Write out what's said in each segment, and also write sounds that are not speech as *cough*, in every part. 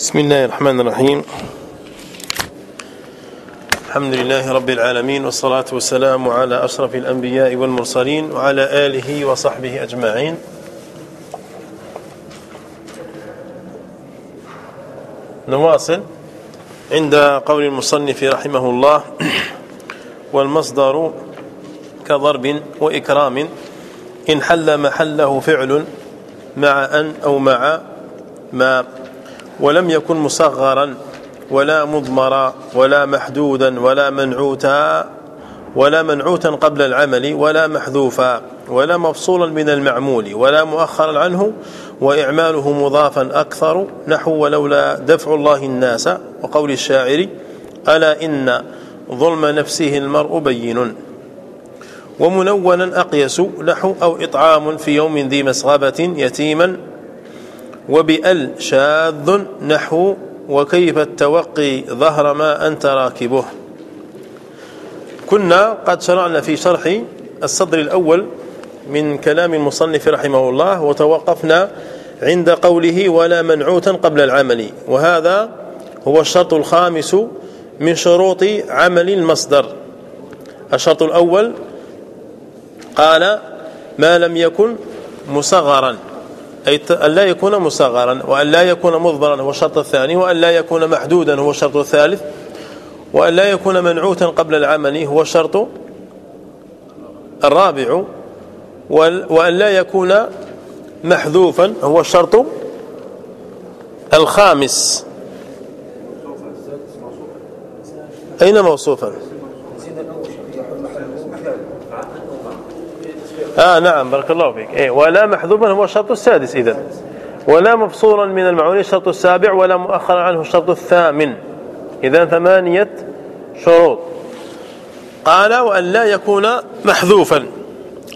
بسم الله الرحمن الرحيم. الحمد لله رب العالمين والصلاة والسلام على أشرف الأنبياء والمرسلين وعلى آله وصحبه أجمعين. نواصل. عند قول المصنف رحمه الله والمصدر كضرب وإكرام إن حل محله فعل مع أن أو مع ما ولم يكن مصغرا ولا مضمرا ولا محدودا ولا منعوتا ولا منعوتا قبل العمل ولا محذوفا ولا مفصولا من المعمول ولا مؤخرا عنه وإعماله مضافا أكثر نحو ولولا دفع الله الناس وقول الشاعر ألا إن ظلم نفسه المرء بين ومنونا أقيس نحو أو إطعام في يوم ذي مسغبة يتيما وبأل شاذ نحو وكيف التوقي ظهر ما أنت راكبه. كنا قد شرعنا في شرح الصدر الأول من كلام المصنف رحمه الله وتوقفنا عند قوله ولا منعوتا قبل العمل وهذا هو الشرط الخامس من شروط عمل المصدر. الشرط الأول قال ما لم يكن مصغرا أي أن لا يكون مصغرا وأن لا يكون مضبرا هو الشرط الثاني وأن لا يكون محدودا هو الشرط الثالث وأن لا يكون منعوتا قبل العمل هو الشرط الرابع وأن لا يكون محذوفا هو الشرط الخامس. أين موصوفا؟ آه نعم بارك الله فيك. إيه ولا محذوفا هو الشرط السادس إذا ولا مفصولا من المعون الشرط السابع ولا مؤخرا عنه الشرط الثامن. إذا ثمانية شروط. قال وأن لا يكون محذوفا.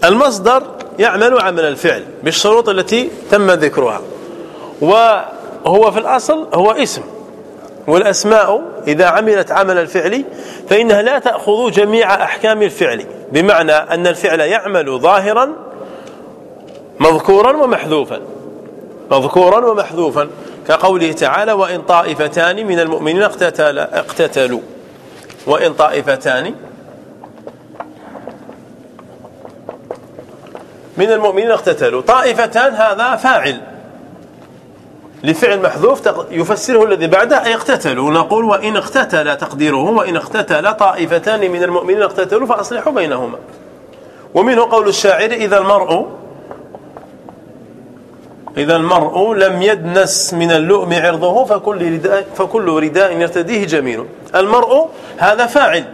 المصدر يعمل عمل الفعل بالشروط التي تم ذكرها. وهو في الأصل هو اسم. والأسماء إذا عملت عمل الفعل فإنها لا تأخذ جميع أحكام الفعل بمعنى أن الفعل يعمل ظاهرا مذكورا ومحذوفا. مذكورا ومحذوفا كقوله تعالى وإن طائفتان من المؤمنين اقتتل اقتتلوا. وإن طائفتان من المؤمنين اقتتلوا. طائفتان هذا فاعل. لفعل محذوف يفسره الذي بعده أي اقتتلوا. نقول وإن اقتتل تقديره وإن اقتتل طائفتان من المؤمنين اقتتلوا فأصلحوا بينهما. ومنه قول الشاعر إذا المرء إذا المرء لم يدنس من اللؤم عرضه فكل رداء, فكل رداء يرتديه جميل. المرء هذا فاعل.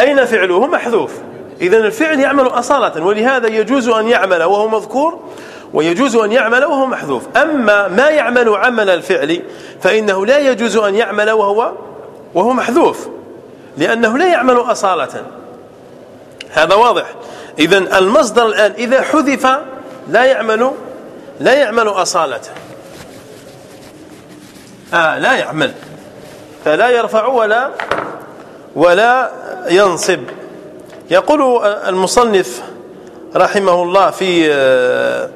أين فعله؟ محذوف. إذا الفعل يعمل أصالة ولهذا يجوز أن يعمل وهو مذكور ويجوز أن يعمل وهو محذوف. أما ما يعمل عمل الفعل فإنه لا يجوز أن يعمل وهو وهو محذوف لأنه لا يعمل أصالة. هذا واضح. إذا المصدر الآن إذا حذف لا يعمل لا يعمل أصالة. آه لا يعمل. فلا يرفع ولا ولا ينصب. يقول المصنف رحمه الله في آه،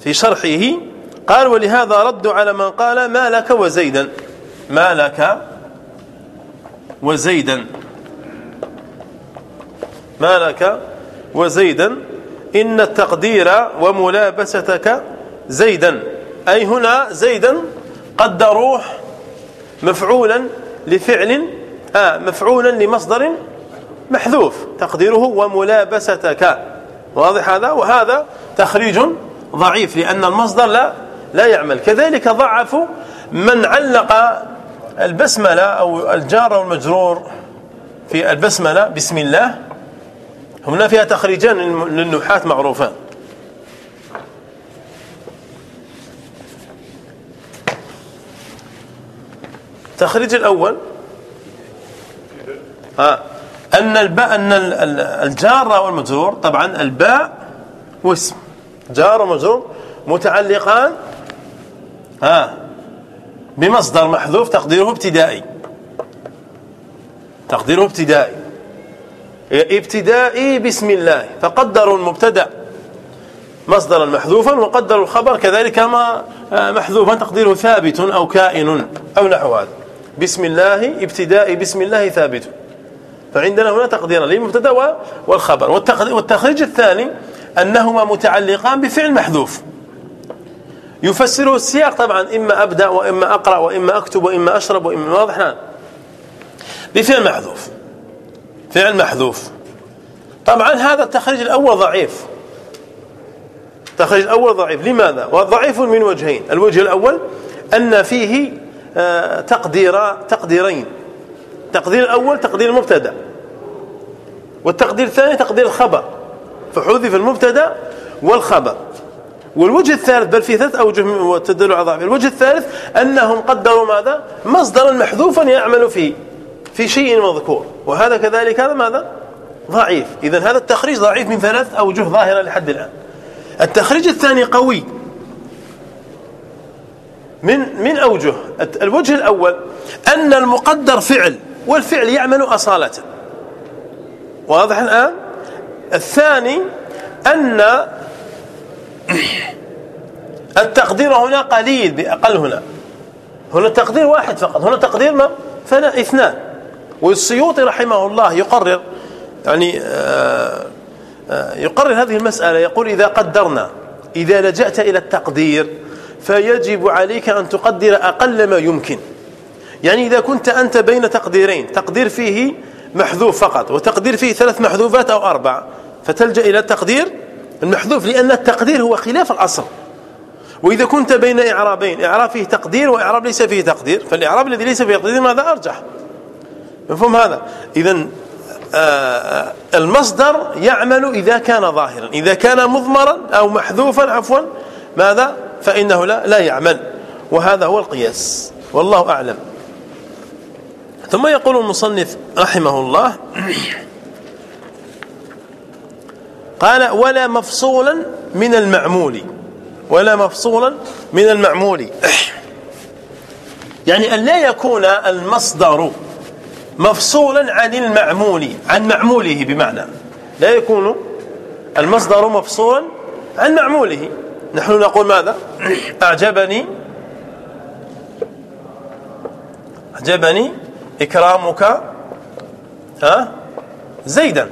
في شرحه قال ولهذا رد على من قال ما لك وزيدا ما لك وزيدا. ما لك وزيدا. إن التقدير وملابستك زيدا. أي هنا زيدا قدروه مفعولا لفعل آه مفعولا لمصدر محذوف. تقديره وملابستك. واضح هذا؟ وهذا تخريج ضعيف لأن المصدر لا لا يعمل. كذلك ضعفوا من علق البسملة أو الجار والمجرور في البسملة بسم الله. هنا فيها تخريجان للنحاة معروفان التخريج الأول ها أن الباء أن الجار والمجرور طبعا الباء واسم. جار ومجرور متعلقان ها بمصدر محذوف تقديره ابتدائي. تقديره ابتدائي. ابتدائي بسم الله فقدروا المبتدأ مصدرا محذوفا وقدر الخبر كذلك ما آه، محذوفا تقديره ثابت أو كائن أو نحو هذا. بسم الله ابتداء بسم الله ثابت. فعندنا هنا تقديرا للمبتدأ والخبر. والتخريج الثاني أنهما متعلقان بفعل محذوف. يفسره السياق طبعا إما أبدأ وإما أقرأ وإما أكتب وإما أشرب وإما واضح؟ نعم بفعل محذوف. فعل محذوف. طبعا هذا التخريج الأول ضعيف. التخريج الأول ضعيف. لماذا؟ وضعيف من وجهين. الوجه الأول أن فيه آه، تقدير تقديرين. التقدير الأول تقدير المبتدأ والتقدير الثاني تقدير الخبر. فحذف المبتدا والخبر. والوجه الثالث بل في ثلاث أوجه تدل على ضعف الوجه الثالث أنهم قدروا ماذا؟ مصدرا محذوفا يعمل فيه في شيء مذكور. وهذا كذلك هذا ماذا؟ ضعيف. إذا هذا التخريج ضعيف من ثلاث أوجه ظاهرة لحد الآن. التخريج الثاني قوي. من من أوجه. الوجه الأول أن المقدر فعل والفعل يعمل أصالة. واضح الآن؟ الثاني أن التقدير هنا قليل بأقل هنا. هنا تقدير واحد فقط. هنا تقدير ما؟ فلا اثنان. والسيوطي رحمه الله يقرر يعني آه، آه، يقرر هذه المسألة. يقول إذا قدرنا إذا لجأت إلى التقدير فيجب عليك أن تقدر أقل ما يمكن. يعني إذا كنت أنت بين تقديرين تقدير فيه محذوف فقط وتقدير فيه ثلاث محذوفات أو أربع فتلجأ إلى التقدير المحذوف لأن التقدير هو خلاف الأصل. وإذا كنت بين إعرابين إعراب فيه تقدير وإعراب ليس فيه تقدير فالإعراب الذي ليس فيه تقدير ماذا؟ أرجح. مفهوم هذا؟ إذا آه، المصدر يعمل إذا كان ظاهرا. إذا كان مضمرا أو محذوفا عفوا ماذا؟ فإنه لا, لا يعمل. وهذا هو القياس. والله أعلم. ثم يقول المصنف رحمه الله قال ولا مفصولا من المعمول. ولا مفصولا من المعمول. يعني أن لا يكون المصدر مفصولا عن المعمول عن معموله بمعنى. لا يكون المصدر مفصولا عن معموله. نحن نقول ماذا؟ أعجبني أعجبني إكرامك ها؟ زيدا.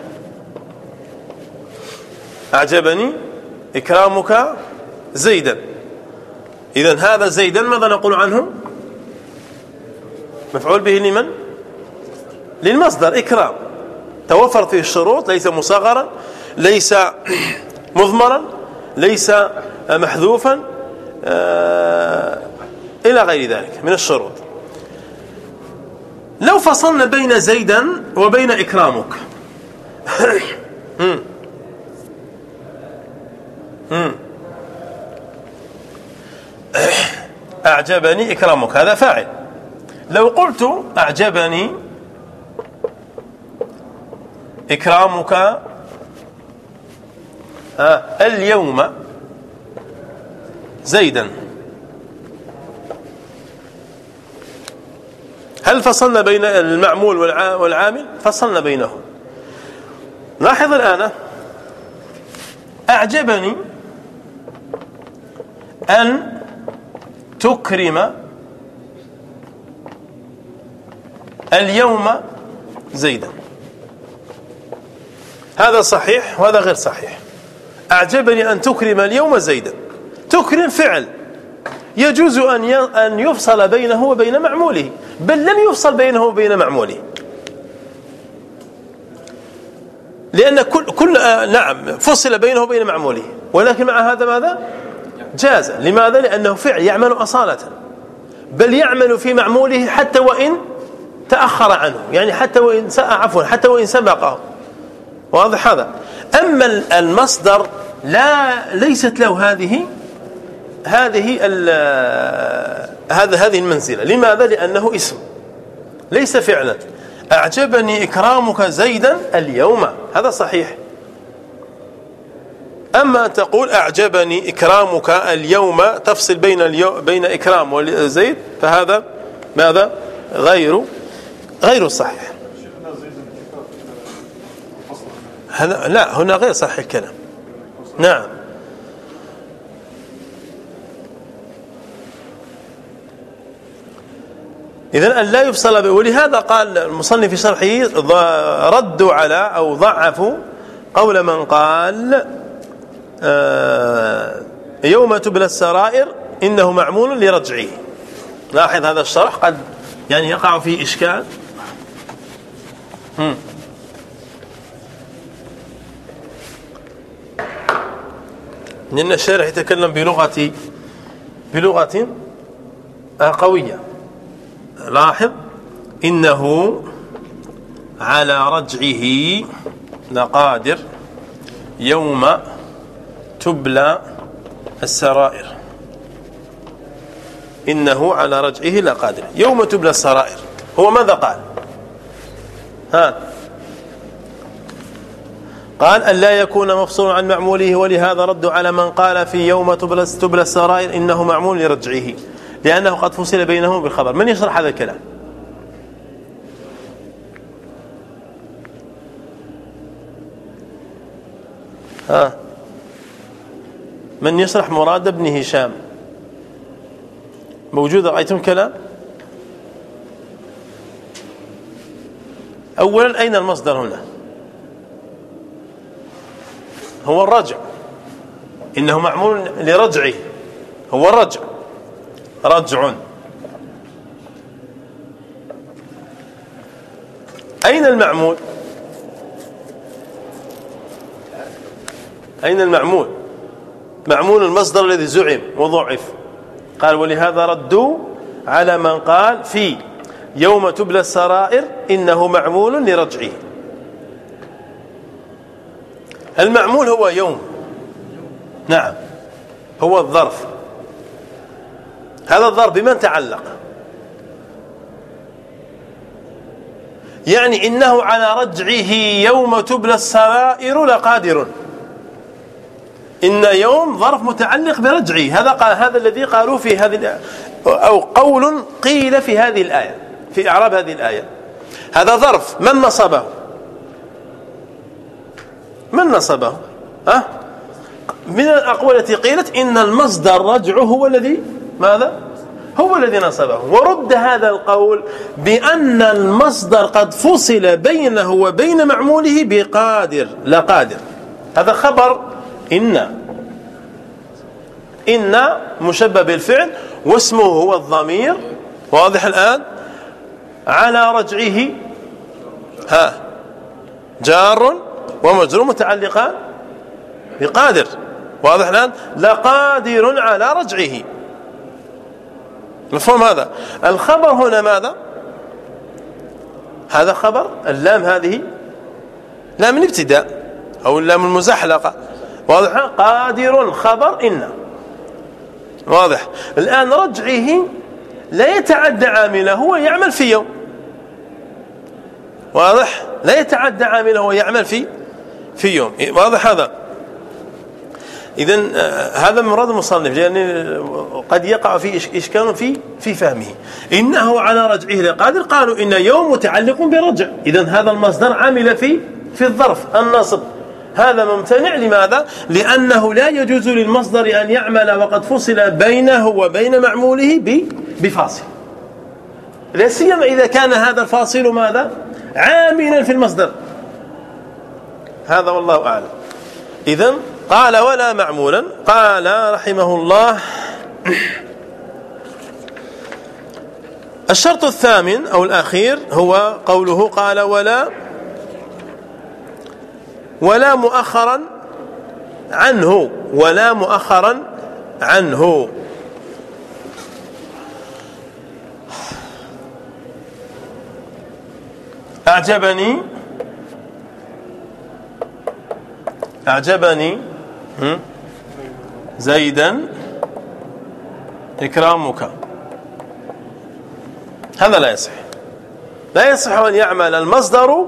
أعجبني؟ إكرامك زيدا. إذا هذا زيدا ماذا نقول عنه؟ مفعول به لمن؟ للمصدر إكرام. توفرت فيه الشروط ليس مصغرا ليس مضمرا ليس محذوفا آه، إلى غير ذلك من الشروط. لو فصلنا بين زيدا وبين إكرامك. *coughs* *coughs* أعجبني إكرامك هذا فاعل. لو قلت أعجبني إكرامك آه اليوم زيدا. هل فصلنا بين المعمول والعامل؟ فصلنا بينهم. لاحظ الآن أعجبني أن تكرم اليوم زيدا. هذا صحيح وهذا غير صحيح. أعجبني أن تكرم اليوم زيدا. تكرم فعل. يجوز أن أن يفصل بينه وبين معموله. بل لم يفصل بينه وبين معموله. لأن كل, كل آه نعم فصل بينه وبين معموله. ولكن مع هذا ماذا؟ جاز. لماذا؟ لأنه فعل يعمل أصالة. بل يعمل في معموله حتى وإن تأخر عنه. يعني حتى وإن عفوا حتى وإن سبقه. واضح هذا؟ أما المصدر لا ليست له هذه هذه هذا هذه المنزلة. لماذا؟ لأنه اسم. ليس فعلا. أعجبني إكرامك زيدا اليوم. هذا صحيح. أما تقول أعجبني إكرامك اليوم تفصل بين اليوم بين إكرام وزيد فهذا ماذا؟ غير غير صحيح. هنا لا هنا غير صحيح الكلام. نعم. إذا أن لا يفصل به. ولهذا قال المصنف في شرحه ردوا على أو ضعفوا قول من قال يوم تبلى السرائر إنه معمول لرجعه. لاحظ هذا الشرح؟ قد يعني يقع فيه إشكال. لأن الشارح يتكلم بلغة بلغة قوية. لاحظ إنه على رجعه لقادر يوم تبلى السرائر. إنه على رجعه لقادر. يوم تبلى السرائر. هو ماذا قال؟ ها؟ قال أن لا يكون مفصولا عن معموله ولهذا رد على من قال في يوم تبلى السرائر إنه معمول لرجعه لأنه قد فصل بينهم بالخبر. من يشرح هذا الكلام؟ من يشرح مراد بن هشام. موجود؟ رأيتم كلام؟ أولا أين المصدر هنا؟ هو الرجع. إنه معمول لرجعه. هو الرجع. رجع. أين المعمول؟ أين المعمول؟ معمول المصدر الذي زعم وضعف. قال ولهذا ردوا على من قال في يوم تبلى السرائر إنه معمول لرجعه. المعمول هو يوم. نعم هو الظرف. هذا الظرف بمن تعلق؟ يعني إنه على رجعه يوم تبلى السرائر لقادر. إن يوم ظرف متعلق برجعه هذا قال هذا الذي قالوا في هذه أو قول قيل في هذه الآية في إعراب هذه الآية. هذا ظرف من نصبه؟ من نصبه؟ ها؟ من الأقوال التي قيلت إن المصدر رجعه هو الذي ماذا؟ هو الذي نصبه. ورد هذا القول بأن المصدر قد فصل بينه وبين معموله بقادر لا قادر. هذا خبر إن. إن مشبه بالفعل واسمه هو الضمير. واضح الآن؟ على رجعه. ها. جار ومجرور متعلقان بقادر. واضح الآن؟ لقادر على رجعه. مفهوم هذا؟ الخبر هنا ماذا؟ هذا خبر اللام هذه لام الابتداء أو اللام المزحلقة. واضح؟ قادر خبر إن. واضح. الآن رجعه لا يتعدى عامله هو يعمل في يوم. واضح؟ لا يتعدى عامله هو يعمل في في يوم. واضح هذا. اذا آه، هذا مراد المصنف لأن قد يقع في إشكال في في فهمه. إنه على رجعه لقادر قالوا إن يوم متعلق برجع اذا هذا المصدر عمل في في الظرف النصب. هذا ممتنع. لماذا؟ لأنه لا يجوز للمصدر أن يعمل وقد فصل بينه وبين معموله بفاصل. لا سيما إذا كان هذا الفاصل ماذا؟ عاملا في المصدر. هذا والله أعلم. اذا قال ولا معمولا. قال رحمه الله الشرط الثامن أو الأخير هو قوله قال ولا ولا مؤخرا عنه. ولا مؤخرا عنه. أعجبني. أعجبني. زيدا. إكرامك. هذا لا يصح. لا يصح أن يعمل المصدر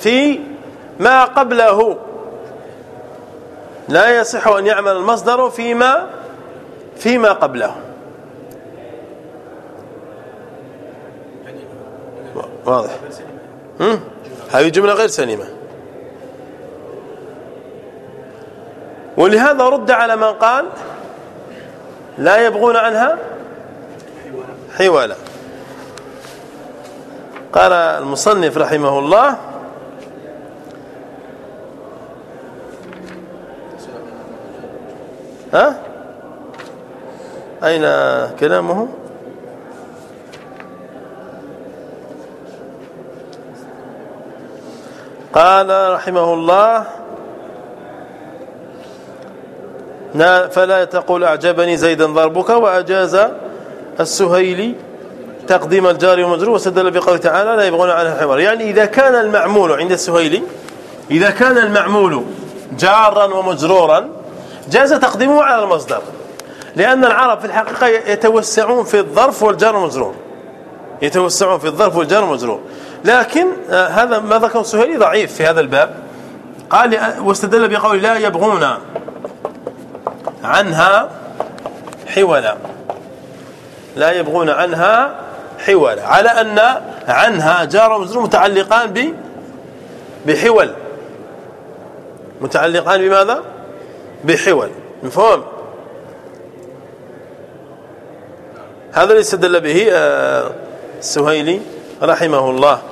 في ما قبله. لا يصح أن يعمل المصدر فيما فيما قبله. واضح. هذه جملة غير سليمة. ولهذا رد على من قال لا يبغون عنها حوالا قال المصنف رحمه الله ها؟ أين كلامه؟ قال رحمه الله فلا تقول أعجبني زيدا ضربك وأجاز السهيلي تقديم الجار والمجرور واستدل بقوله تعالى لا يبغون عنها الحوار يعني إذا كان المعمول عند السهيلي إذا كان المعمول جارا ومجرورا جاز تقديمه على المصدر. لأن العرب في الحقيقة يتوسعون في الظرف والجار والمجرور يتوسعون في الظرف والجار والمجرور لكن آه، هذا ما ذكر السهيلي ضعيف في هذا الباب. قال واستدل بقول لا يبغون عنها حولا. لا يبغون عنها حولا. على أن عنها جار ومجرور متعلقان ب بحول. متعلقان بماذا؟ بحول مفهوم؟ هذا اللي استدل به آه، السهيلي رحمه الله.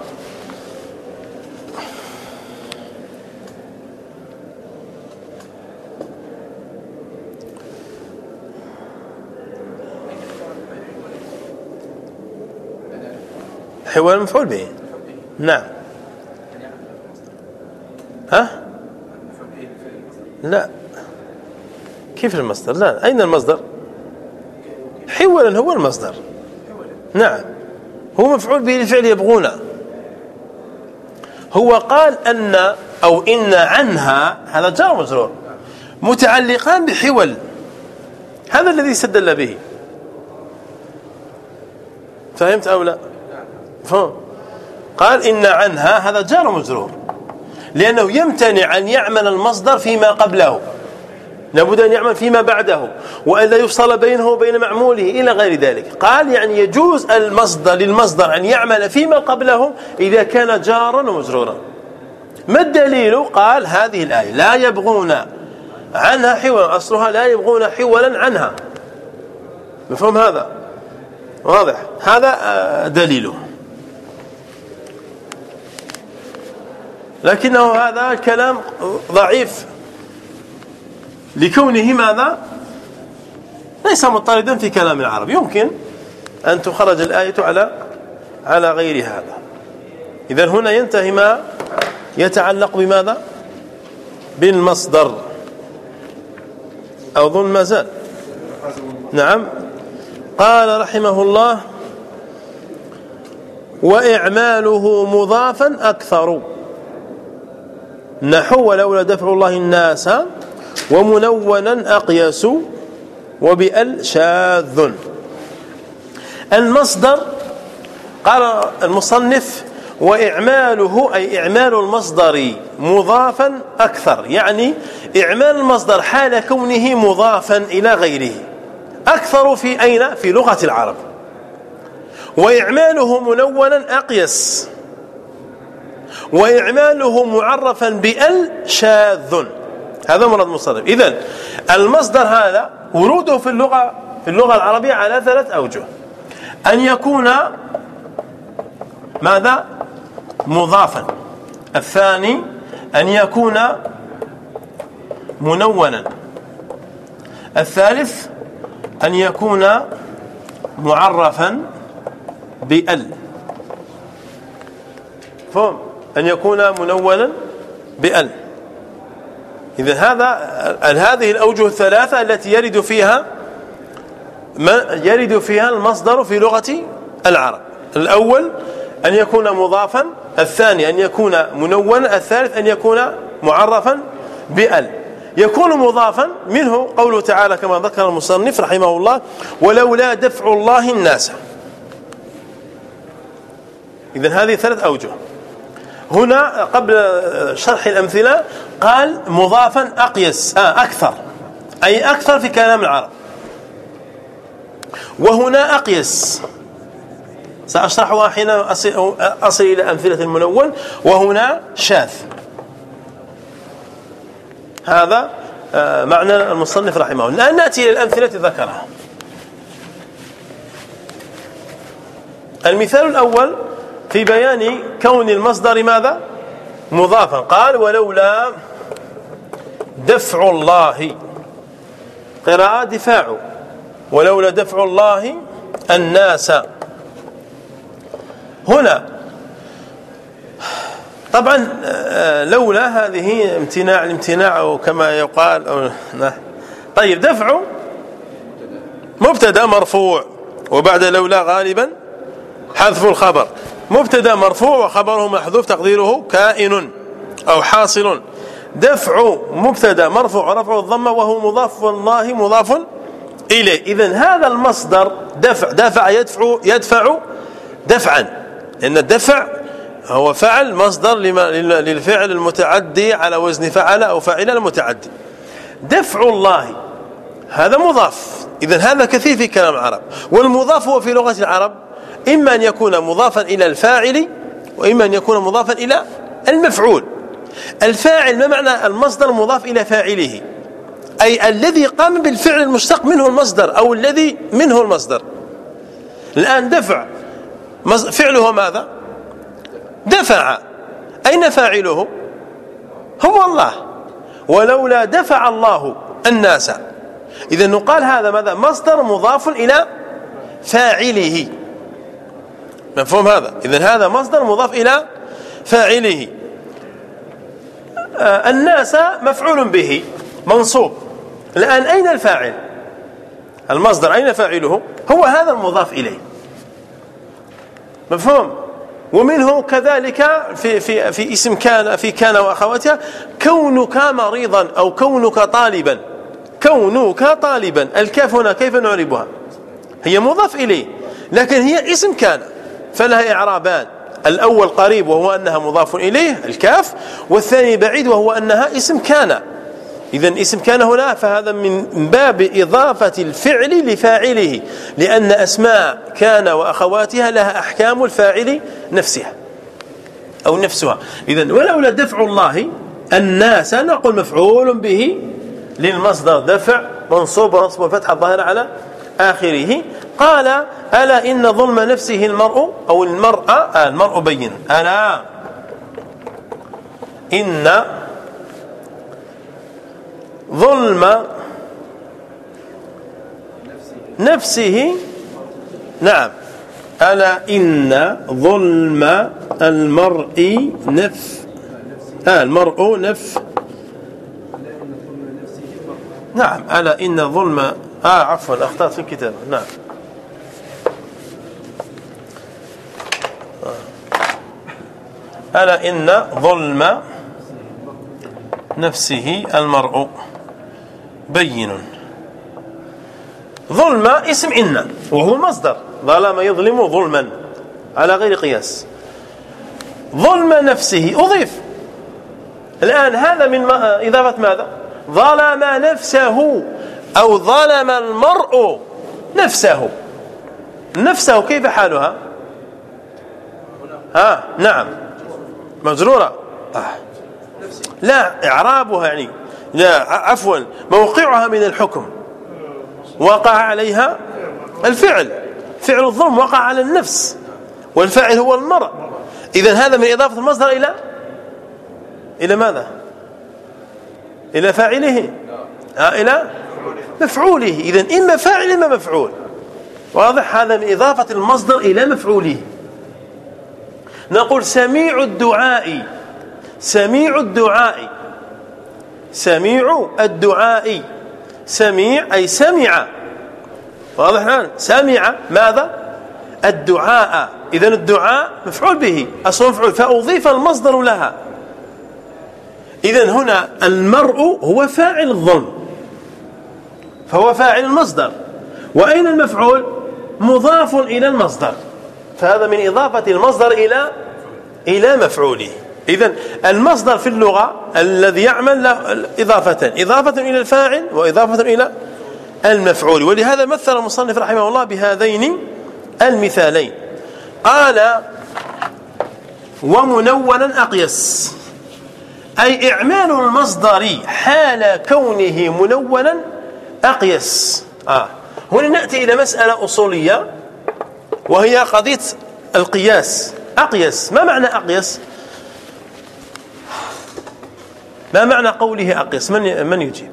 حوار مفعول به. نعم. ها؟ لا. كيف المصدر؟ لا أين المصدر؟ حولا هو المصدر. نعم. هو مفعول به الفعل يبغون. هو قال أن أو إن عنها هذا جار مجرور. متعلقان بحول. هذا الذي استدل به. فهمت أو لا؟ فهم. قال إن عنها هذا جار مجرور. لأنه يمتنع أن يعمل المصدر فيما قبله. لابد أن يعمل فيما بعده وألا يفصل بينه وبين معموله إلى غير ذلك. قال يعني يجوز المصدر للمصدر أن يعمل فيما قبله إذا كان جارا ومجرورا. ما الدليل؟ قال هذه الآية لا يبغون عنها حولا أصلها لا يبغون حولا عنها. مفهوم هذا؟ واضح. هذا آه، دليله. لكنه هذا كلام ضعيف. لكونه ماذا؟ ليس مضطردا في كلام العرب. يمكن أن تخرج الآية على على غير هذا. إذا هنا ينتهي ما يتعلق بماذا؟ بالمصدر. أظن ما زال. نعم. قال رحمه الله وإعماله مضافا أكثر. نحو ولولا دفع الله الناس ومنونا أقيس وبأل شاذ. المصدر قال المصنف وإعماله أي إعمال المصدر مضافا أكثر يعني إعمال المصدر حال كونه مضافا إلى غيره. أكثر في أين؟ في لغة العرب. وإعماله منونا أقيس. وإعماله معرفا بأل شاذ. هذا مراد المصدر إذن المصدر هذا وروده في اللغة في اللغة العربية على ثلاث أوجه. أن يكون ماذا؟ مضافا. الثاني أن يكون منونا الثالث أن يكون معرفا بأل. فهم؟ أن يكون منونا بأل. إذا هذا هذه الأوجه الثلاثة التي يرد فيها ما يرد فيها المصدر في لغة العرب. الأول أن يكون مضافا الثاني أن يكون منونا الثالث أن يكون معرفا بأل. يكون مضافا منه قوله تعالى كما ذكر المصنف رحمه الله ولولا دفع الله الناس. إذا هذه ثلاث أوجه. هنا قبل شرح الأمثلة قال مضافا أقيس آه أكثر. أي أكثر في كلام العرب. وهنا أقيس. سأشرحها حين أصل, أصل إلى أمثلة المنون وهنا شاذ. هذا آه، معنى المصنف رحمه الله. الآن نأتي إلى الأمثلة ذكرها. المثال الأول في بيان كون المصدر ماذا؟ مضافا. قال ولولا دفع الله. قراءة دفاع. ولولا دفع الله الناس. هنا طبعا آه، لولا هذه امتناع الامتناع أو كما يقال أو طيب دفع مبتدأ مرفوع. وبعد لولا غالبا حذف الخبر. مبتدا مرفوع وخبره محذوف تقديره كائن أو حاصل. دفع مبتدا مرفوع رفع الضمه وهو مضاف الله مضاف إليه. اذا هذا المصدر دفع دفع يدفع يدفع دفعا. لأن الدفع هو فعل مصدر للفعل المتعدي على وزن فعل أو فعل المتعدي. دفع الله هذا مضاف. اذا هذا كثير في كلام العرب. والمضاف هو في لغة العرب. إما أن يكون مضافا إلى الفاعل وإما أن يكون مضافا إلى المفعول. الفاعل ما معنى المصدر مضاف إلى فاعله؟ أي الذي قام بالفعل المشتق منه المصدر أو الذي منه المصدر. الآن دفع. فعله ماذا؟ دفع. أين فاعله؟ هو الله ولولا دفع الله الناس. إذا نقال هذا ماذا؟ مصدر مضاف إلى فاعله. مفهوم هذا؟ إذا هذا مصدر مضاف إلى فاعله. آه، الناس مفعول به منصوب. الآن أين الفاعل؟ المصدر أين فاعله؟ هو هذا المضاف إليه. مفهوم؟ ومنه كذلك في في في اسم كان في كان وأخواتها كونك مريضا أو كونك طالبا. كونك طالبا. الكاف هنا كيف نعربها؟ هي مضاف إليه لكن هي اسم كان. فلها اعرابان الأول قريب وهو أنها مضاف إليه الكاف والثاني بعيد وهو أنها اسم كان. إذا اسم كان هنا فهذا من باب إضافة الفعل لفاعله لأن أسماء كان وأخواتها لها أحكام الفاعل نفسها أو نفسها. إذا ولولا دفع الله الناس نقول مفعول به للمصدر دفع منصوب ونصب الفتح الظاهر على آخره. قال ألا إن ظلم نفسه المرء أو المرأة؟ آه المرء بين. ألا إن ظلم نفسه نعم. ألا إن ظلم المرء نف آه المرء نف. نعم ألا إن ظلم آه عفوا أخطأت في الكتاب نعم. ألا إن ظلم نفسه المرء بين. ظلم اسم إن وهو مصدر ظلم يظلم ظلما على غير قياس. ظلم نفسه أضيف. الآن هذا من إضافة ماذا؟ ظلم نفسه أو ظلم المرء نفسه. نفسه كيف حالها؟ ها نعم. مجرورة. آه. لا إعرابها يعني لا عفوا موقعها من الحكم. وقع عليها الفعل. فعل الظلم وقع على النفس. والفاعل هو المرء. إذا هذا من إضافة المصدر إلى إلى ماذا؟ إلى فاعله. آه إلى مفعوله. إذا إما فاعل إما مفعول. واضح؟ هذا من إضافة المصدر إلى مفعوله. نقول سميع الدعاء سميع الدعاء سميع الدعاء سميع أي سمع. واضح الآن؟ سمع ماذا؟ الدعاء. إذا الدعاء مفعول به. أصل مفعول. فأضيف المصدر لها. إذا هنا المرء هو فاعل الظلم فهو فاعل المصدر. وأين المفعول؟ مضاف إلى المصدر. فهذا من إضافة المصدر إلى إلى مفعوله. إذا المصدر في اللغة الذي يعمل إضافة إضافة إلى الفاعل وإضافة إلى المفعول. ولهذا مثل المصنف رحمه الله بهذين المثالين. قال ومنونا أقيس أي إعمال المصدر حال كونه منونا أقيس. آه. هنا نأتي إلى مسألة أصولية. وهي قضية القياس. أقيس ما معنى أقيس ما معنى قوله أقيس من من يجيب؟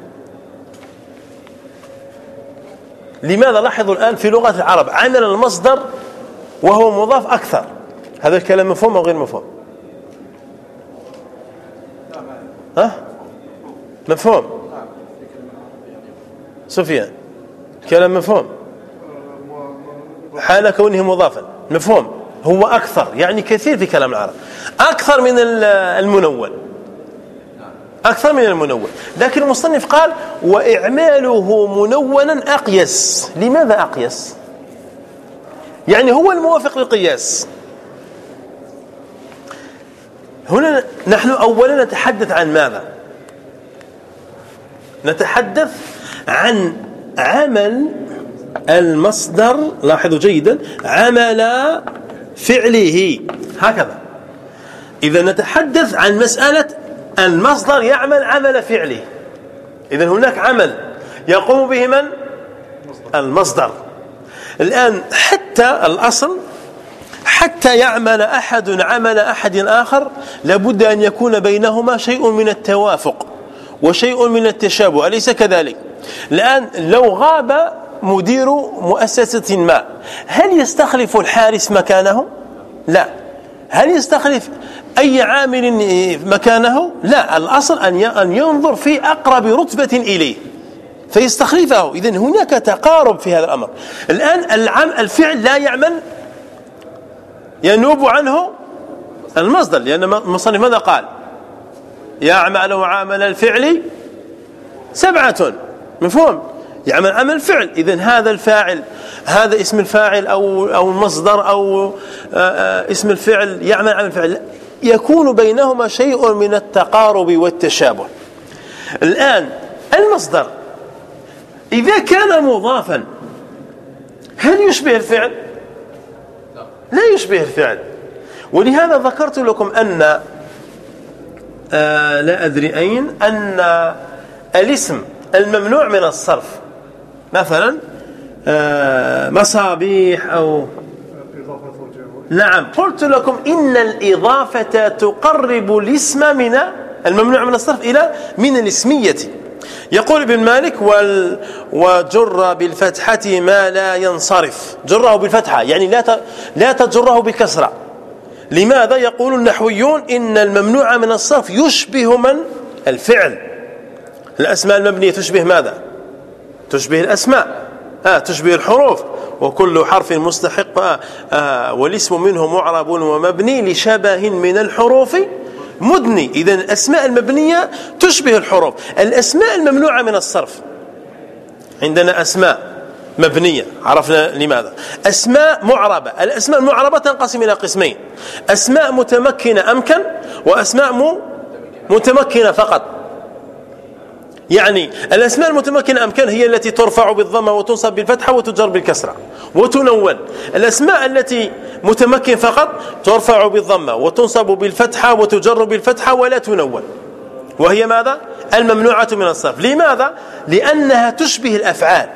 لماذا لاحظوا الآن في لغة العرب عمل المصدر وهو مضاف أكثر؟ هذا الكلام مفهوم أو غير مفهوم ها؟ مفهوم سفيان. كلام مفهوم حال كونه مضافا. مفهوم؟ هو أكثر يعني كثير في كلام العرب. أكثر من المنون أكثر من المنون لكن المصنف قال وإعماله منونا أقيس. لماذا أقيس؟ يعني هو الموافق للقياس. هنا نحن أولا نتحدث عن ماذا؟ نتحدث عن عمل المصدر لاحظوا جيدا عمل فعله. هكذا. إذا نتحدث عن مسألة المصدر يعمل عمل فعله. إذا هناك عمل يقوم به من؟ المصدر. الآن حتى الأصل حتى يعمل أحد عمل أحد آخر لابد أن يكون بينهما شيء من التوافق وشيء من التشابه أليس كذلك؟ الآن لو غاب مدير مؤسسة ما. هل يستخلف الحارس مكانه؟ لا. هل يستخلف أي عامل مكانه؟ لا. الأصل أن ينظر في أقرب رتبة إليه. فيستخلفه. إذن هناك تقارب في هذا الأمر. الآن العم الفعل لا يعمل. ينوب عنه المصدر. لأن المصنف ماذا قال؟ يعمل عامل الفعل سبعة. مفهوم؟ يعمل عمل فعل. إذا هذا الفاعل هذا اسم الفاعل أو أو المصدر أو آه، آه، اسم الفعل يعمل عمل فعل. يكون بينهما شيء من التقارب والتشابه. الآن المصدر إذا كان مضافا هل يشبه الفعل؟ لا يشبه الفعل. ولهذا ذكرت لكم أن آه لا أدري أين أن الاسم الممنوع من الصرف مثلا آه مصابيح أو نعم. قلت لكم إن الإضافة تقرب الاسم من الممنوع من الصرف إلى من الاسمية. يقول ابن مالك وال وجر بالفتحة ما لا ينصرف. جره بالفتحة يعني لا لا تجره بالكسرة لماذا يقول النحويون إن الممنوع من الصرف يشبه من؟ الفعل. الأسماء المبنية تشبه ماذا؟ تشبه الأسماء آه تشبه الحروف. وكل حرف مستحق آه آه والاسم منه معرب ومبني لشبه من الحروف مدني. إذا الأسماء المبنية تشبه الحروف. الأسماء الممنوعة من الصرف. عندنا أسماء مبنية. عرفنا لماذا. أسماء معربة. الأسماء المعربة تنقسم إلى قسمين. أسماء متمكنة أمكن وأسماء متمكنة فقط. يعني الأسماء المتمكنة أمكان هي التي ترفع بالضمة وتنصب بالفتحة وتجر بالكسرة وتنون. الأسماء التي متمكن فقط ترفع بالضمة وتنصب بالفتحة وتجر بالفتحة ولا تنون. وهي ماذا؟ الممنوعة من الصرف. لماذا؟ لأنها تشبه الأفعال.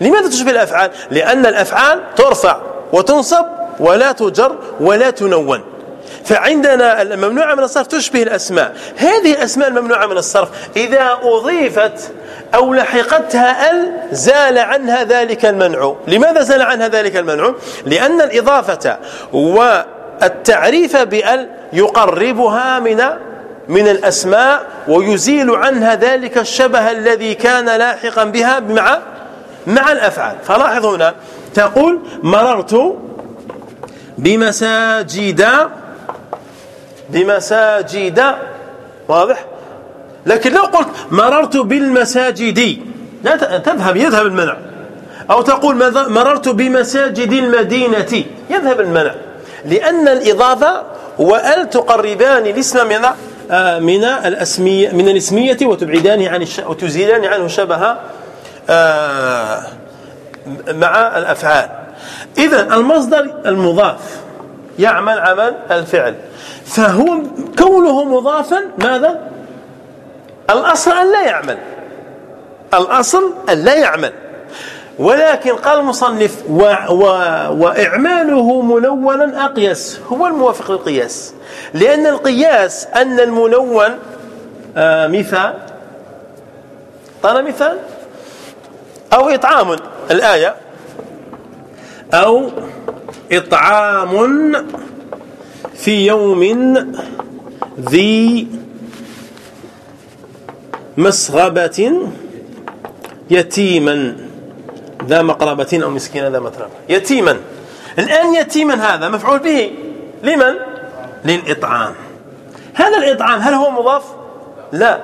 لماذا تشبه الأفعال؟ لأن الأفعال ترفع وتنصب ولا تجر ولا تنون. فعندنا الممنوعة من الصرف تشبه الأسماء. هذه الأسماء الممنوعة من الصرف. إذا أضيفت أو لحقتها ال زال عنها ذلك المنع. لماذا زال عنها ذلك المنع؟ لأن الإضافة والتعريف بال يقربها من من الأسماء ويزيل عنها ذلك الشبه الذي كان لاحقا بها مع مع الأفعال. فلاحظ هنا تقول مررت بمساجد بمساجد. واضح؟ لكن لو قلت مررت بالمساجد لا تذهب يذهب المنع. أو تقول مررت بمساجد المدينة يذهب المنع. لأن الإضافة وأل تقربان الاسم من آه، من الأسمية من الاسمية وتبعدان عن وتزيلان عنه شبه آه، مع الأفعال. اذا المصدر المضاف يعمل عمل الفعل. فهو كونه مضافا ماذا؟ الأصل أن لا يعمل. الأصل أن لا يعمل. ولكن قال المصنف و و وإعماله منونا أقيس هو الموافق للقياس. لأن القياس أن المنون آه مثال. طال مثال؟ أو إطعام الآية. أو إطعام في يوم ذي مسغبة يتيما. ذا مقربة أو مسكينا ذا متربة. يتيما. الآن يتيما هذا مفعول به. لمن؟ للإطعام. هذا الإطعام هل هو مضاف؟ لا.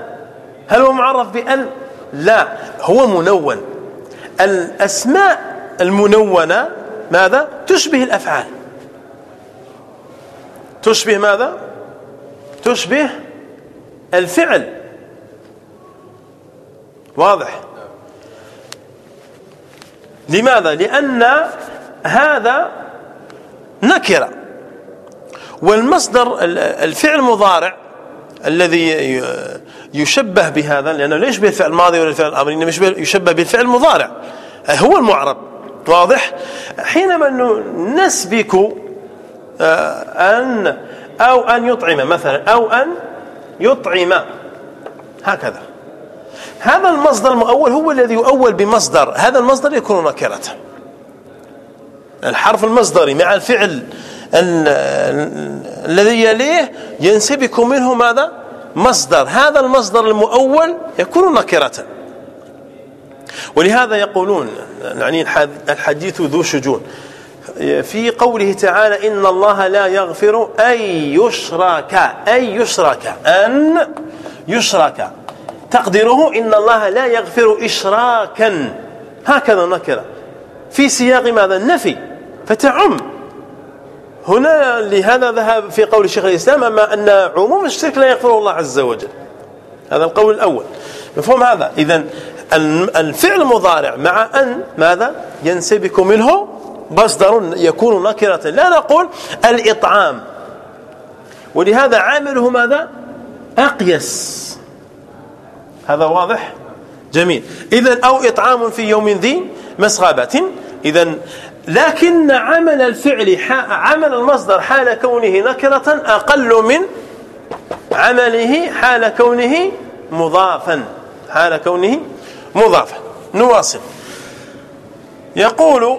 هل هو معرف بأل لا. هو منون. الأسماء المنونة ماذا؟ تشبه الأفعال. تشبه ماذا؟ تشبه الفعل. واضح. لماذا؟ لأن هذا نكرة. والمصدر الفعل المضارع الذي يشبه بهذا لأنه لا يشبه الفعل الماضي ولا الفعل الأمر إنما يشبه بالفعل المضارع. هو المعرب. واضح؟ حينما نسبك أن أو أن يطعم مثلا أو أن يطعم. هكذا. هذا المصدر المؤول هو الذي يؤول بمصدر. هذا المصدر يكون نكرة. الحرف المصدري مع الفعل الذي يليه ينسبك منه ماذا؟ مصدر. هذا المصدر المؤول يكون نكرة. ولهذا يقولون يعني الحديث ذو شجون. في قوله تعالى إن الله لا يغفر أن يشرك أن يشرك أن يشرك. تقديره إن الله لا يغفر إشراكا. هكذا نكرة. في سياق ماذا؟ النفي فتعم. هنا لهذا ذهب في قول شيخ الإسلام أما أن عموم الشرك لا يغفره الله عز وجل. هذا القول الأول. مفهوم هذا؟ إذا الفعل المضارع مع أن ماذا؟ ينسبك منه مصدر يكون نكرة لا نقول الإطعام. ولهذا عامله ماذا؟ أقيس. هذا واضح؟ جميل. إذا أو إطعام في يوم ذي مسغبة. إذا لكن عمل الفعل عمل المصدر حال كونه نكرة أقل من عمله حال كونه مضافا. حال كونه مضافا. نواصل. يقول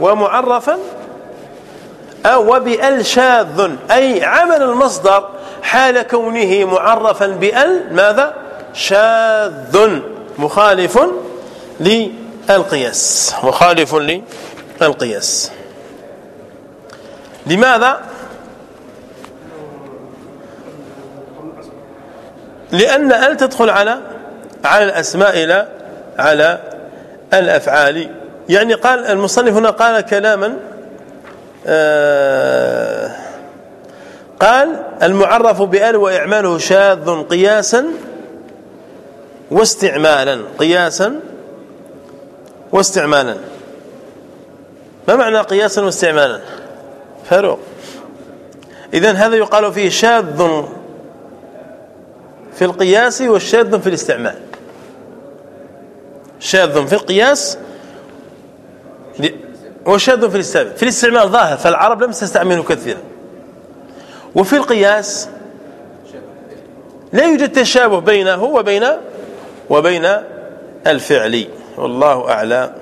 ومعرفا أو وبأل شاذ أي عمل المصدر حال كونه معرفا بأل ماذا؟ شاذ مخالف للقياس مخالف للقياس. لماذا؟ لأن أل تدخل على على الأسماء لا على الأفعال. يعني قال المصنف هنا قال كلاما آه، قال المعرف بأل وإعماله شاذ قياسا واستعمالا قياسا واستعمالا. ما معنى قياسا واستعمالا؟ فاروق. إذن هذا يقال فيه شاذ في القياس والشاذ في الاستعمال. شاذ في القياس وشاذ في الاستعمال. في الاستعمال ظاهر فالعرب لم تستعمله كثيرا. وفي القياس لا يوجد تشابه بينه وبين وبين الفعل. والله أعلى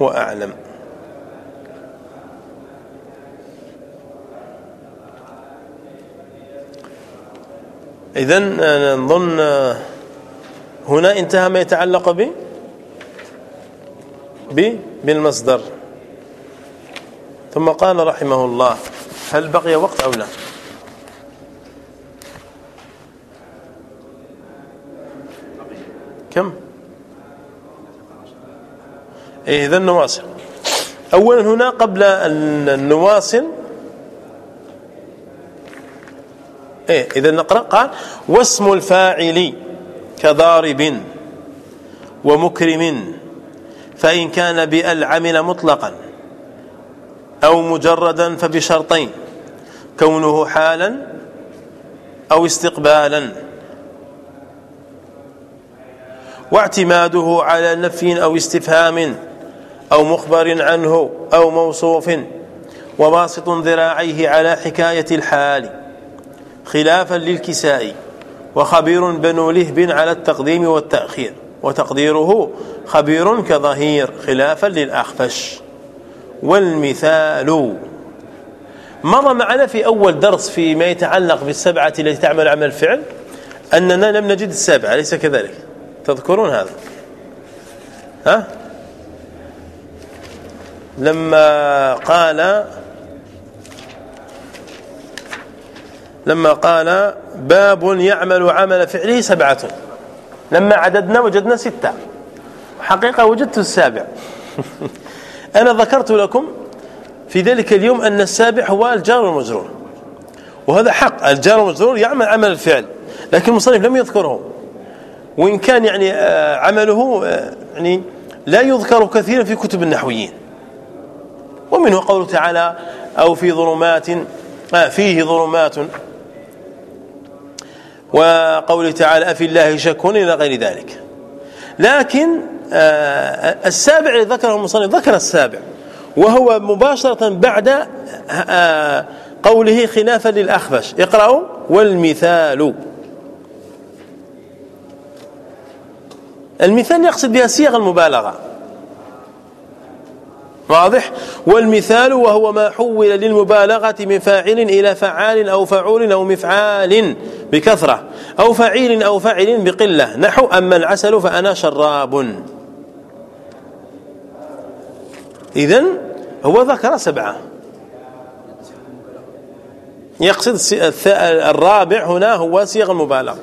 وأعلم. إذا نظن هنا انتهى ما يتعلق به. بالمصدر. ثم قال رحمه الله هل بقي وقت أو لا؟ كم؟ إيه إذا نواصل. أولا هنا قبل أن نواصل. إيه إذا نقرأ قال واسم الفاعل كضارب ومكرم. فإن كان بأل عمل مطلقا أو مجردا فبشرطين كونه حالا أو استقبالا. واعتماده على نفي أو استفهام أو مخبر عنه أو موصوف وباسط ذراعيه على حكاية الحال خلافا للكسائي وخبير بنو لهب على التقديم والتأخير. وتقديره خبير كظهير خلافا للأخفش. والمثال مضى معنا في أول درس فيما يتعلق بالسبعة التي تعمل عمل الفعل أننا لم نجد السابعة أليس كذلك؟ تذكرون هذا. ها؟ لما قال لما قال باب يعمل عمل فعله سبعة. لما عددنا وجدنا ستة. حقيقة وجدت السابع. *laughs* أنا ذكرت لكم في ذلك اليوم أن السابع هو الجار والمجرور. وهذا حق الجار والمجرور يعمل عمل الفعل لكن المصنف لم يذكره. وإن كان يعني آه، عمله آه، يعني لا يذكر كثيرا في كتب النحويين. ومنه قوله تعالى أو في ظلمات آه، فيه ظلمات. وقوله تعالى أفي الله شك إلى غير ذلك. لكن السابع الذي ذكره المصنف ذكر السابع وهو مباشرة بعد قوله خلافا للأخفش. اقرأوا والمثال. المثال يقصد بها صيغ المبالغة. واضح؟ والمثال وهو ما حول للمبالغة من فاعل إلى فعال أو فعول أو مفعال بكثرة. أو فعيل أو فاعل بقلة. نحو أما العسل فأنا شراب. إذن هو ذكر سبعة. يقصد الرابع هنا هو صيغ المبالغة.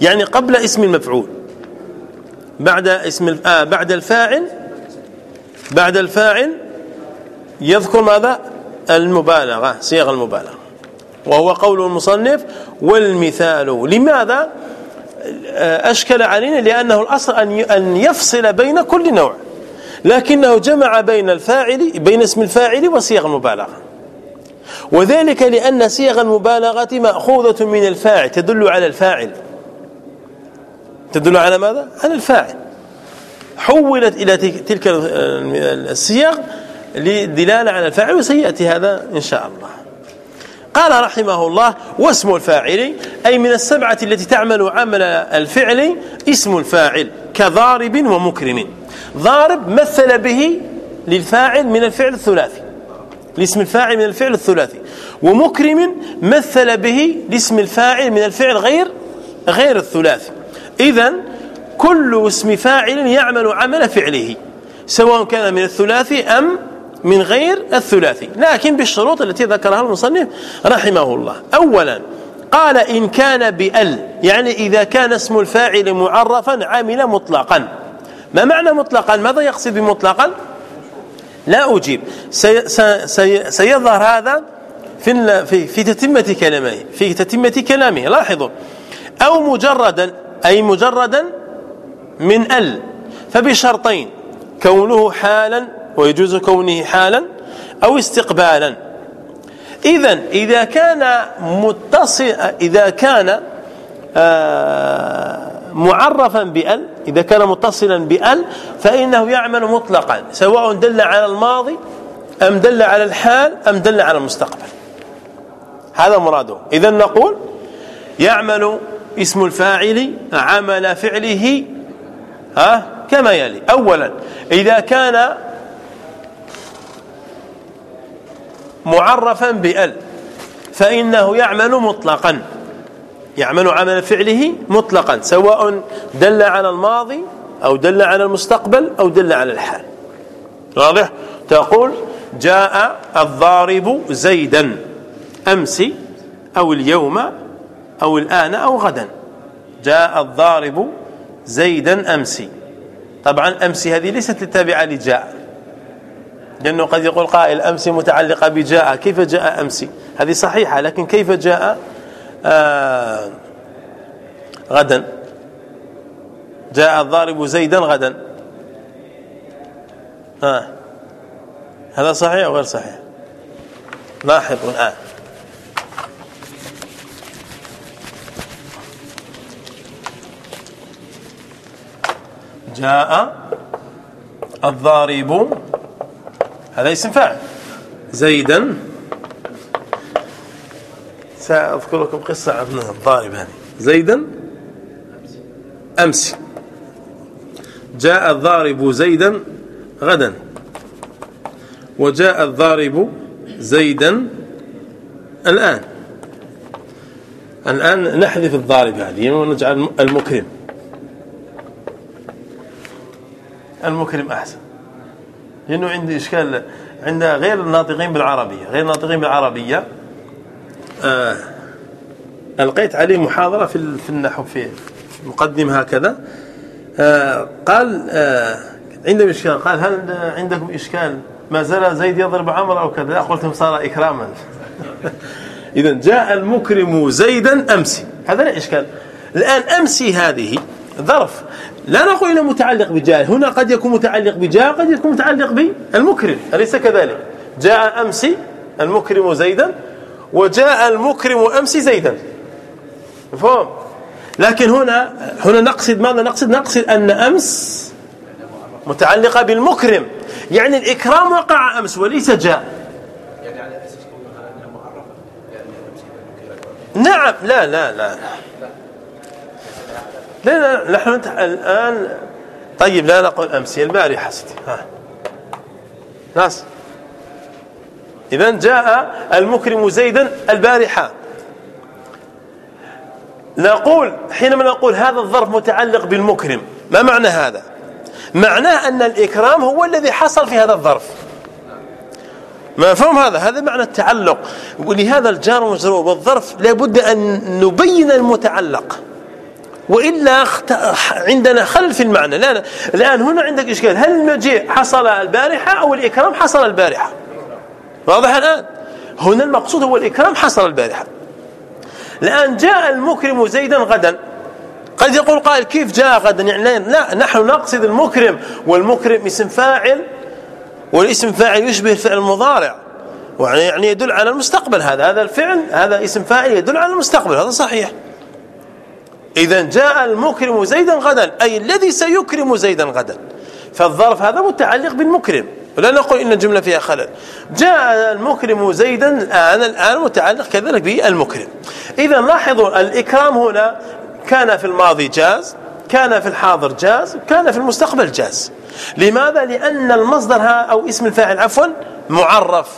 يعني قبل اسم المفعول. بعد اسم آه بعد الفاعل. بعد الفاعل يذكر ماذا؟ المبالغة صيغ المبالغة. وهو قول المصنف والمثال لماذا؟ أشكل علينا لأنه الأصل أن أن يفصل بين كل نوع لكنه جمع بين الفاعل بين اسم الفاعل وصيغ المبالغة. وذلك لأن صيغ المبالغة مأخوذة من الفاعل تدل على الفاعل. تدل على ماذا؟ على الفاعل. حولت إلى تلك الصيغ للدلاله على الفاعل وسيأتي هذا إن شاء الله. قال رحمه الله واسم الفاعل أي من السبعة التي تعمل عمل الفعل اسم الفاعل كضارب ومكرم. ضارب مثل به للفاعل من الفعل الثلاثي لاسم الفاعل من الفعل الثلاثي. ومكرم مثل به لاسم الفاعل من الفعل غير غير الثلاثي. اذا كل اسم فاعل يعمل عمل فعله سواء كان من الثلاثي أم من غير الثلاثي. لكن بالشروط التي ذكرها المصنف رحمه الله. أولا قال إن كان بأل يعني إذا كان اسم الفاعل معرفا عمل مطلقا. ما معنى مطلقا؟ ماذا يقصد بمطلقا؟ لا أجيب. سي سي سيظهر هذا في في في تتمة كلامه في تتمة كلامه. لاحظوا. أو مجردا أي مجردا من أل. فبشرطين كونه حالا ويجوز كونه حالا أو استقبالا. اذا إذا كان متصل إذا كان آه، معرفا بأل إذا كان متصلا بأل فإنه يعمل مطلقا سواء دل على الماضي أم دل على الحال أم دل على المستقبل. هذا مراده. اذا نقول يعمل اسم الفاعل عمل فعله ها كما يلي. اولا إذا كان معرفا بأل فإنه يعمل مطلقا. يعمل عمل فعله مطلقا سواء دل على الماضي أو دل على المستقبل أو دل على الحال. واضح؟ تقول جاء الضارب زيدا أمس أو اليوم أو الآن أو غدا. جاء الضارب زيدا أمسي طبعا أمسي هذه ليست التابعة لجاء. لأنه قد يقول قائل أمسي متعلقة بجاء. كيف جاء أمسي؟ هذه صحيحة لكن كيف جاء؟ آه غدا. جاء الضارب زيدا غدا. ها هذا صحيح أو غير صحيح؟ لاحظوا الآن. جاء الضارب هذا اسم فاعل. زيدا. سأذكر لكم قصة عن الضارب هذه. زيدا. أمس. جاء الضارب زيدا غدا. وجاء الضارب زيدا الآن. الآن نحذف الضارب هذه ونجعل المكرم. المكرم أحسن. لأنه عندي إشكال عند غير الناطقين بالعربية غير الناطقين بالعربية آه ألقيت عليه محاضرة في في النحو في مقدم هكذا آه قال آه عندهم إشكال قال هل عندكم إشكال؟ ما زال زيد يضرب عمر أو كذا؟ قلت صار إكراما. *laughs* إذا جاء المكرم زيدا أمسي. هذا لا إشكال. الآن أمسي هذه ظرف. لا نقول إنه متعلق بجاء هنا قد يكون متعلق بجاء قد يكون متعلق بالمكرم. أليس كذلك؟ جاء أمسي المكرم زيدا وجاء المكرم أمسي زيدا. مفهوم؟ لكن هنا هنا نقصد ماذا؟ نقصد نقصد أن أمس متعلقة بالمكرم. يعني الإكرام وقع أمس وليس جاء. نعم لا لا. لا. لا نحن الآن طيب لا نقول أمس البارحة ستي ها. ناس إذا جاء المكرم زيدا البارحة. نقول حينما نقول هذا الظرف متعلق بالمكرم ما معنى هذا؟ معناه أن الإكرام هو الذي حصل في هذا الظرف. ما فهم هذا؟ هذا معنى التعلق. ولهذا الجار والمجرور والظرف لابد أن نبين المتعلق. وإلا عندنا خلل في المعنى. لا الآن هنا عندك إشكال. هل المجيء حصل البارحة أو الإكرام حصل البارحة؟ واضح الآن؟ هنا المقصود هو الإكرام حصل البارحة. الآن جاء المكرم زيدا غدا. قد يقول قائل كيف جاء غدا؟ يعني لا نحن نقصد المكرم والمكرم اسم فاعل والاسم فاعل يشبه الفعل المضارع. يعني يدل على المستقبل هذا. هذا الفعل هذا اسم فاعل يدل على المستقبل. هذا صحيح. إذا جاء المكرم زيدا غدا أي الذي سيكرم زيدا غدا. فالظرف هذا متعلق بالمكرم. ولا نقول إن الجملة فيها خلل. جاء المكرم زيدا الآن الآن متعلق كذلك بالمكرم. إذا لاحظوا الإكرام هنا. كان في الماضي جاز كان في الحاضر جاز كان في المستقبل جاز. لماذا؟ لأن المصدر أو اسم الفاعل عفوا معرف.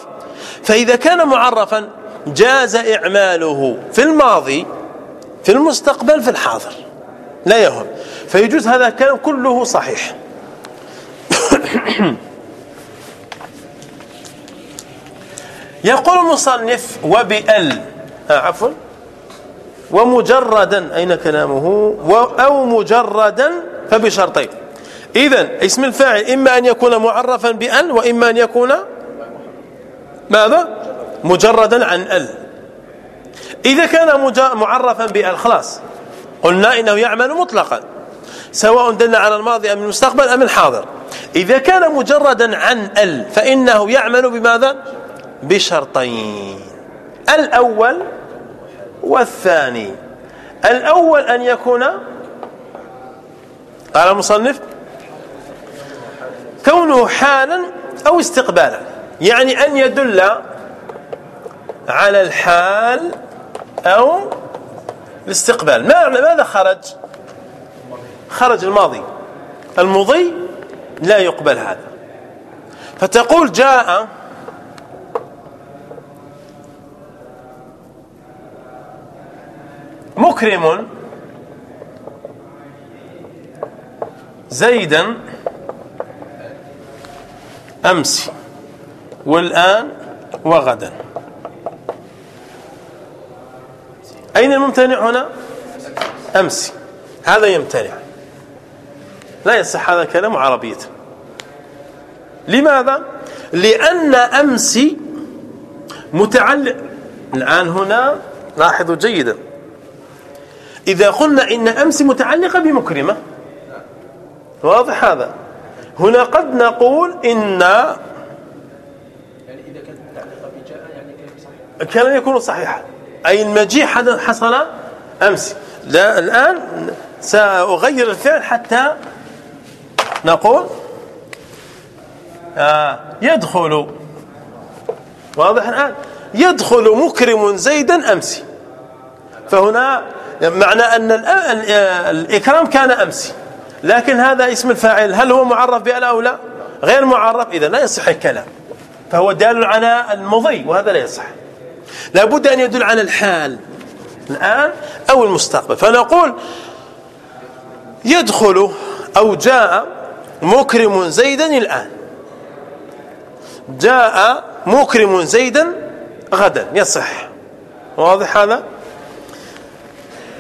فإذا كان معرفا جاز إعماله. في الماضي في المستقبل في الحاضر. لا يهم. فيجوز هذا الكلام كله صحيح. *coughs* يقول المصنف وبأل آه عفوا. ومجردا أين كلامه؟ أو مجردا فبشرطين. إذا اسم الفاعل إما أن يكون معرفا بأل وإما أن يكون ماذا؟ مجردا عن أل. إذا كان معرفا بأل خلاص قلنا إنه يعمل مطلقا سواء دل على الماضي أم المستقبل أم الحاضر. إذا كان مجردا عن ال فإنه يعمل بماذا؟ بشرطين الأول والثاني. الأول أن يكون قال المصنف كونه حالا أو استقبالا يعني أن يدل على الحال أو الاستقبال. ماذا خرج؟ خرج الماضي. المضي لا يقبل هذا. فتقول جاء مكرم زيدا أمس والآن وغدا. أين الممتنع هنا؟ أمس. هذا يمتنع. لا يصح هذا الكلام عربية. لماذا؟ لأن أمس متعلق. الآن هنا لاحظوا جيدا. إذا قلنا إن أمس متعلقة بمكرمة واضح هذا. هنا قد نقول إن يعني إذا كانت متعلقة بجاء يعني كان يكون صحيحا. أي المجيء حصل أمس. لا الآن سأغير الفعل حتى نقول آه يدخل. واضح الآن؟ يدخل مكرم زيدا أمسي فهنا معنى أن الإكرام كان أمسي لكن هذا اسم الفاعل هل هو معرف بألا أو لا؟ غير معرف إذا لا يصح الكلام. فهو دال على المضي وهذا لا يصح. لابد أن يدل على الحال. الآن أو المستقبل. فنقول يدخل أو جاء مكرم زيدا الآن. جاء مكرم زيدا غدا. يصح. واضح هذا؟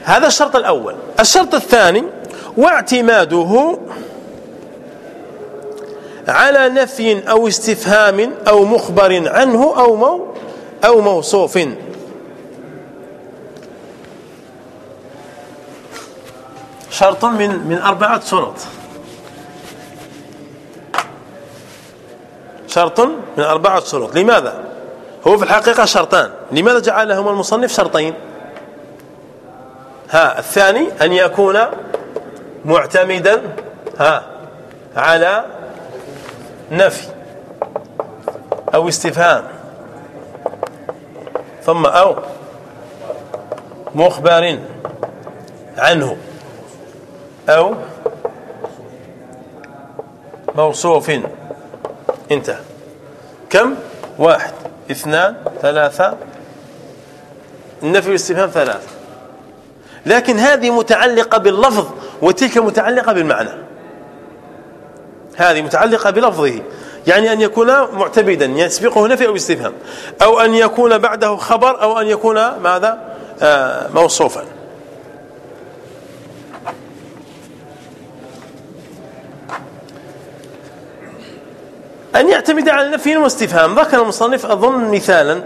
هذا الشرط الأول. الشرط الثاني واعتماده على نفي أو استفهام أو مخبر عنه أو مو أو موصوف. شرط من من أربعة شروط. شرط من أربعة شروط. لماذا؟ هو في الحقيقة شرطان. لماذا جعلهما المصنف شرطين؟ ها الثاني أن يكون معتمدا ها على نفي أو استفهام. ثم أو مخبر عنه أو موصوف انتهى كم؟ واحد اثنان ثلاثة. النفي والاستفهام ثلاثة. لكن هذه متعلقة باللفظ وتلك متعلقة بالمعنى. هذه متعلقة بلفظه. يعني أن يكون معتبدا يسبقه نفي أو استفهام أو أن يكون بعده خبر أو أن يكون ماذا؟ آه موصوفا. أن يعتمد على نفي واستفهام. ذكر المصنف أظن مثالا.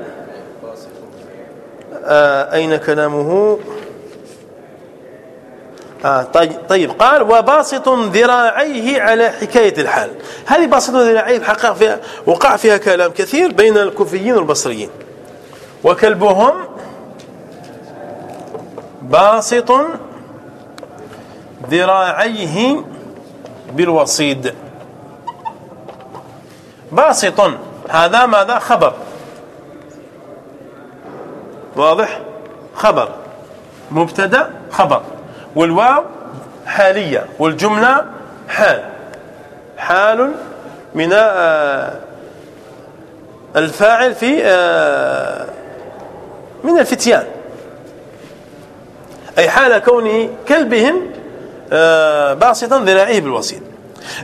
آه أين كلامه؟ آه طيب, طيب قال وباسط ذراعيه على حكاية الحال. هذه باسط ذراعيه حقق فيها وقع فيها كلام كثير بين الكوفيين والبصريين. وكلبهم باسط ذراعيه بالوصيد. باسط هذا ماذا؟ خبر. واضح؟ خبر. مبتدا خبر. والواو حالية والجملة حال. حال من آه، الفاعل في آه، من الفتيان. أي حال كونه كلبهم آه، باسطا ذراعيه بالوسيط.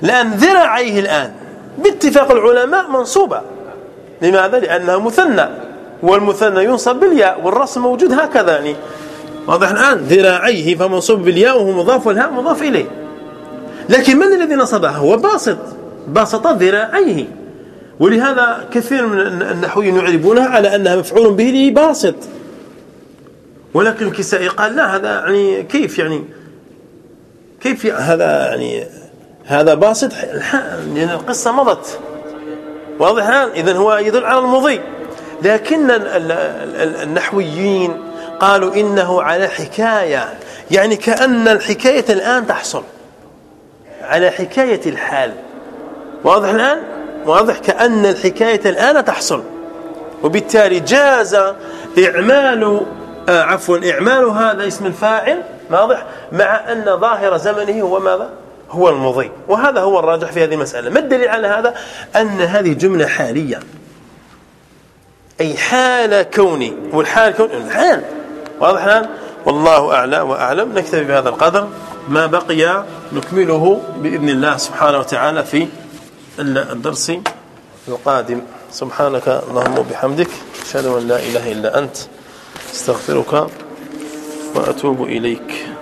لأن ذراعيه الآن باتفاق العلماء منصوبة. لماذا؟ لأنها مثنى. والمثنى ينصب بالياء والرسم موجود هكذا يعني واضح الآن ذراعيه فمنصوب بالياء وهو مضاف والهاء مضاف إليه. لكن من الذي نصبها هو باسط باسط ذراعيه. ولهذا كثير من النحويين يعربونها على أنها مفعول به لباسط. ولكن الكسائي قال لا هذا يعني كيف يعني؟ كيف هذا يعني هذا باسط؟ لأن القصة مضت. واضح الآن؟ إذن هو يدل على المضي. لكن النحويين قالوا إنه على حكاية. يعني كأن الحكاية الآن تحصل. على حكاية الحال. واضح الآن؟ واضح كأن الحكاية الآن تحصل. وبالتالي جاز إعمال آه عفوا إعمال هذا اسم الفاعل واضح؟ مع أن ظاهر زمنه هو ماذا؟ هو المضي. وهذا هو الراجح في هذه المسألة. ما الدليل على هذا؟ أن هذه جملة حالية. أي حال كوني. والحال كوني الحال. واضح الآن؟ والله أعلى وأعلم. نكتفي بهذا القدر. ما بقي نكمله بإذن الله سبحانه وتعالى في الدرس القادم. سبحانك اللهم وبحمدك أشهد أن لا إله إلا أنت أستغفرك وأتوب إليك.